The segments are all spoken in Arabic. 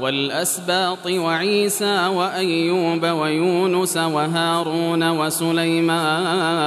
والأسباط وعيسى وأيوب ويونس وهارون وسليمان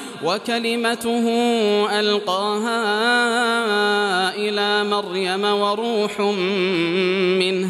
وكلمته ألقاها إلى مريم وروح منه.